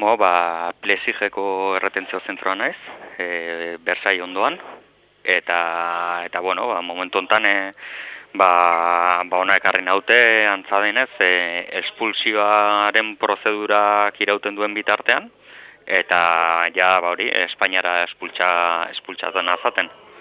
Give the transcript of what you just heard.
Bo, ba, plezijeko erretentzio zentroa naiz, e, Bersai ondoan, eta, eta bueno, ba, momentu ontan, e, ba, ba ona ekarri naute, antzadenez, e, espulsioaren prozedurak irauten duen bitartean, eta ja, ba hori, Espainiara espultsa, espultxa zen azaten.